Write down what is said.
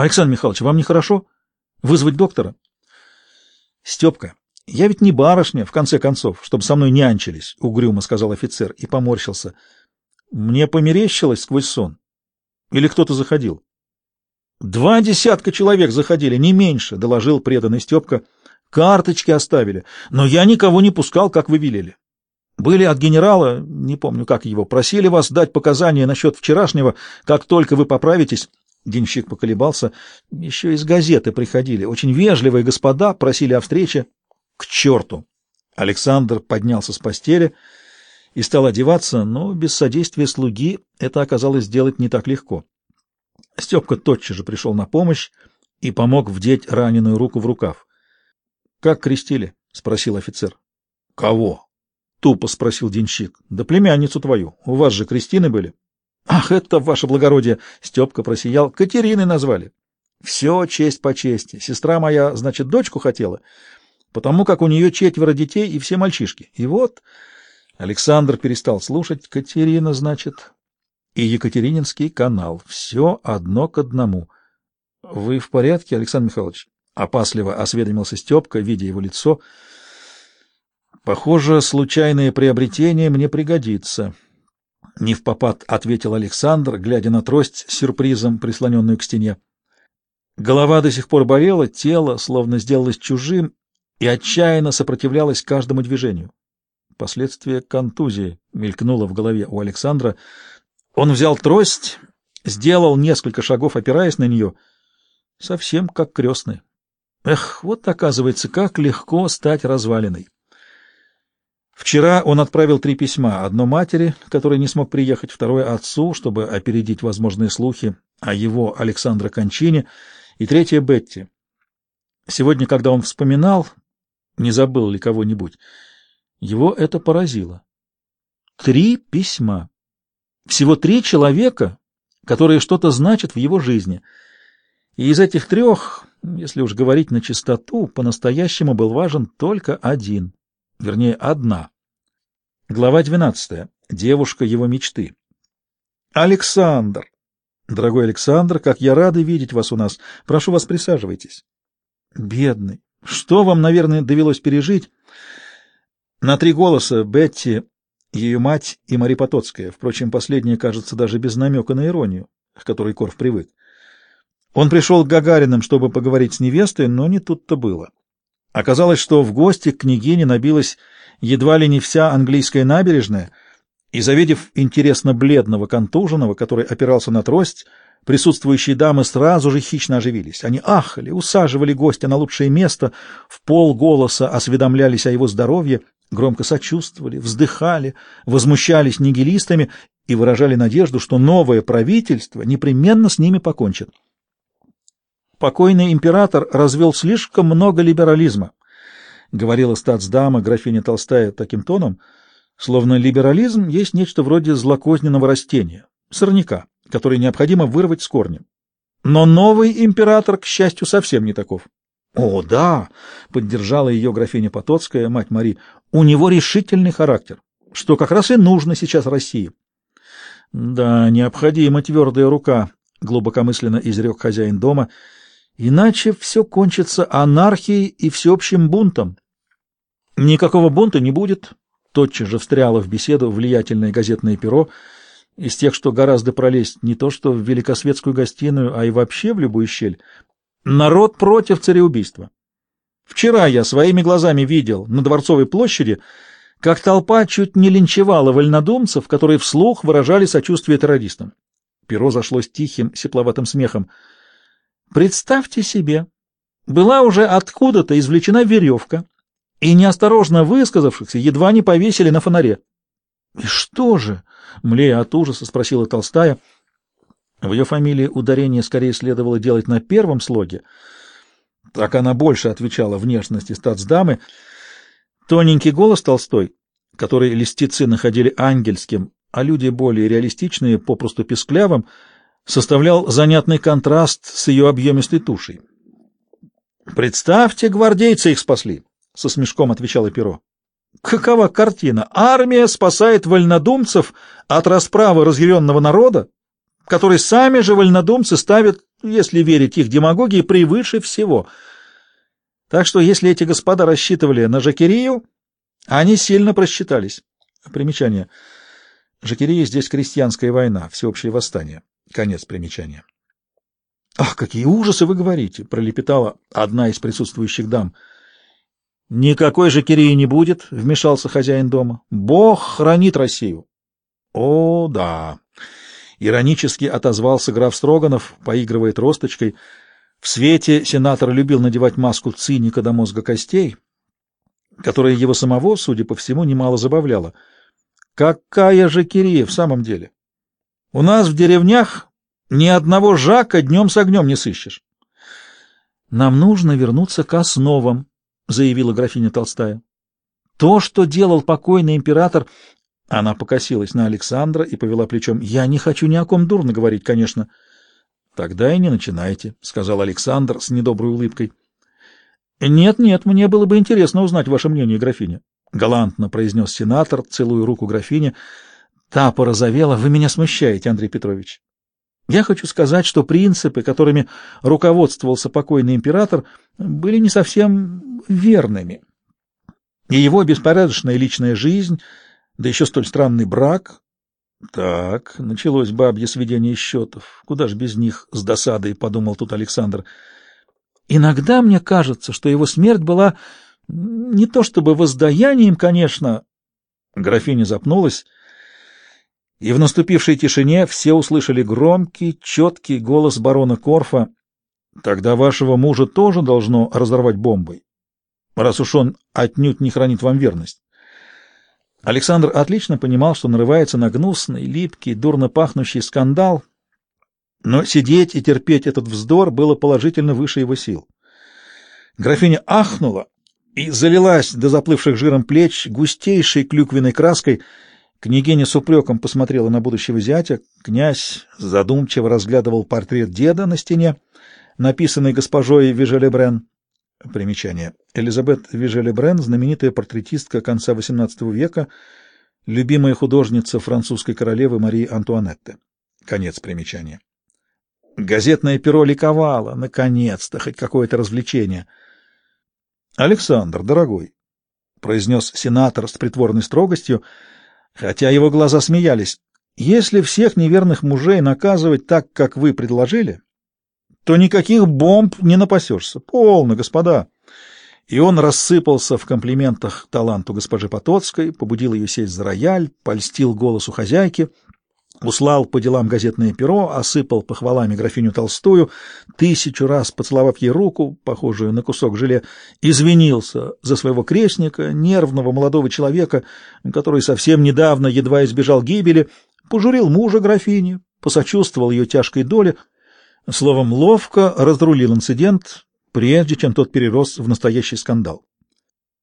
Александр Михайлович, вам нехорошо? Вызвать доктора? Степка, я ведь не барышня, в конце концов, чтобы со мной нянчились, — угрюмо сказал офицер и поморщился. Мне померещилось сквозь сон. Или кто-то заходил? Два десятка человек заходили, не меньше, — доложил преданный Степка. Карточки оставили, но я никого не пускал, как вы велели. Были от генерала, не помню, как его, просили вас дать показания насчет вчерашнего, как только вы поправитесь. Денщик поколебался. Еще из газеты приходили. Очень вежливые господа просили о встрече. К черту! Александр поднялся с постели и стал одеваться, но без содействия слуги это оказалось сделать не так легко. Степка тотчас же пришел на помощь и помог вдеть раненую руку в рукав. — Как крестили? — спросил офицер. — Кого? — тупо спросил денщик. — Да племянницу твою. У вас же крестины были. — Ах, это, ваше благородие! — Степка просиял. — Катериной назвали. — Все честь по чести. Сестра моя, значит, дочку хотела потому как у нее четверо детей и все мальчишки. И вот Александр перестал слушать. Катерина, значит, и Екатерининский канал. Все одно к одному. — Вы в порядке, Александр Михайлович? — опасливо осведомился Степка, видя его лицо. — Похоже, случайное приобретение мне пригодится. Не в попад ответил Александр, глядя на трость с сюрпризом, прислоненную к стене. Голова до сих пор болела, тело словно сделалось чужим, и отчаянно сопротивлялась каждому движению. Последствия контузии мелькнуло в голове у Александра. Он взял трость, сделал несколько шагов, опираясь на нее, совсем как крестный. Эх, вот оказывается, как легко стать развалиной. Вчера он отправил три письма. Одно матери, которая не смог приехать, второе отцу, чтобы опередить возможные слухи о его Александра кончине, и третье Бетти. Сегодня, когда он вспоминал, не забыл ли кого-нибудь. Его это поразило. Три письма. Всего три человека, которые что-то значат в его жизни. И из этих трех, если уж говорить на чистоту, по-настоящему был важен только один. Вернее, одна. Глава двенадцатая. Девушка его мечты. Александр! Дорогой Александр, как я рада видеть вас у нас. Прошу вас, присаживайтесь. Бедный, что вам, наверное, довелось пережить? На три голоса Бетти, ее мать и Мари Потоцкая. Впрочем, последняя, кажется, даже без намека на иронию, к которой Корф привык. Он пришел к Гагариным, чтобы поговорить с невестой, но не тут-то было. Оказалось, что в гости к княгине набилась едва ли не вся английская набережная, и, завидев интересно бледного контуженного, который опирался на трость, Присутствующие дамы сразу же хищно оживились. Они ахали, усаживали гостя на лучшее место, в полголоса осведомлялись о его здоровье, громко сочувствовали, вздыхали, возмущались нигилистами и выражали надежду, что новое правительство непременно с ними покончит. Покойный император развел слишком много либерализма, говорила статсдама графиня Толстая таким тоном, словно либерализм есть нечто вроде злокозненного растения, сорняка который необходимо вырвать с корнем. Но новый император, к счастью, совсем не таков. — О, да! — поддержала ее графиня Потоцкая, мать Мари. — У него решительный характер, что как раз и нужно сейчас России. — Да, необходима твердая рука, — глубокомысленно изрек хозяин дома, — иначе все кончится анархией и всеобщим бунтом. — Никакого бунта не будет, — тотчас же встряло в беседу влиятельное газетное перо, — из тех, что гораздо пролезть не то что в великосветскую гостиную, а и вообще в любую щель. Народ против цареубийства. Вчера я своими глазами видел на Дворцовой площади, как толпа чуть не линчевала вольнодумцев, которые вслух выражали сочувствие террористам. Перо зашло с тихим, сепловатым смехом. Представьте себе, была уже откуда-то извлечена веревка, и неосторожно высказавшихся едва не повесили на фонаре. И что же? Млея от ужаса, спросила Толстая. В ее фамилии ударение скорее следовало делать на первом слоге. Так она больше отвечала внешности статсдамы. Тоненький голос Толстой, который листицы находили ангельским, а люди более реалистичные, попросту песклявым, составлял занятный контраст с ее объемистой тушей. «Представьте, гвардейцы их спасли!» — со смешком отвечало перо. Какова картина? Армия спасает вольнодумцев от расправы разъяренного народа, который сами же вольнодумцы ставят если верить их демагогии, превыше всего. Так что, если эти господа рассчитывали на Жакерию, они сильно просчитались. Примечание. Жакерия здесь крестьянская война, всеобщее восстание. Конец примечания. «Ах, какие ужасы вы говорите!» — пролепетала одна из присутствующих дам. «Никакой же Кирии не будет», — вмешался хозяин дома. «Бог хранит Россию». «О, да!» — иронически отозвался граф Строганов, поигрывая тросточкой. В свете сенатор любил надевать маску циника до мозга костей, которая его самого, судя по всему, немало забавляла. «Какая же Кирия в самом деле? У нас в деревнях ни одного Жака днем с огнем не сыщешь. «Нам нужно вернуться к основам», — заявила графиня Толстая. «То, что делал покойный император...» Она покосилась на Александра и повела плечом. «Я не хочу ни о ком дурно говорить, конечно». «Тогда и не начинайте», — сказал Александр с недоброй улыбкой. «Нет-нет, мне было бы интересно узнать ваше мнение, графиня», — галантно произнес сенатор, целуя руку графине. Та порозовела. «Вы меня смущаете, Андрей Петрович. Я хочу сказать, что принципы, которыми руководствовался покойный император, были не совсем верными. И его беспорядочная личная жизнь, да еще столь странный брак... Так, началось бабье сведение счетов. Куда ж без них, с досадой, подумал тут Александр. Иногда мне кажется, что его смерть была не то чтобы воздаянием, конечно... Графиня запнулась и в наступившей тишине все услышали громкий, четкий голос барона Корфа. «Тогда вашего мужа тоже должно разорвать бомбой, раз уж он отнюдь не хранит вам верность». Александр отлично понимал, что нарывается на гнусный, липкий, дурно пахнущий скандал, но сидеть и терпеть этот вздор было положительно выше его сил. Графиня ахнула и залилась до заплывших жиром плеч густейшей клюквенной краской — Княгиня с упреком посмотрела на будущего зятя. Князь задумчиво разглядывал портрет деда на стене, написанный госпожой Вижелебрен. Примечание. Элизабет Вижелебрен, знаменитая портретистка конца XVIII века, любимая художница французской королевы Марии Антуанетты. Конец примечания. Газетное перо ликовало. Наконец-то, хоть какое-то развлечение. — Александр, дорогой, — произнес сенатор с притворной строгостью, — хотя его глаза смеялись. Если всех неверных мужей наказывать так, как вы предложили, то никаких бомб не напасешься. Полно, господа. И он рассыпался в комплиментах таланту госпожи Потоцкой, побудил ее сесть за рояль, польстил голосу хозяйки — услал по делам газетное перо, осыпал похвалами графиню Толстую, тысячу раз поцеловав ей руку, похожую на кусок желе, извинился за своего крестника, нервного молодого человека, который совсем недавно едва избежал гибели, пожурил мужа графини, посочувствовал ее тяжкой доле, словом, ловко разрулил инцидент, прежде чем тот перерос в настоящий скандал.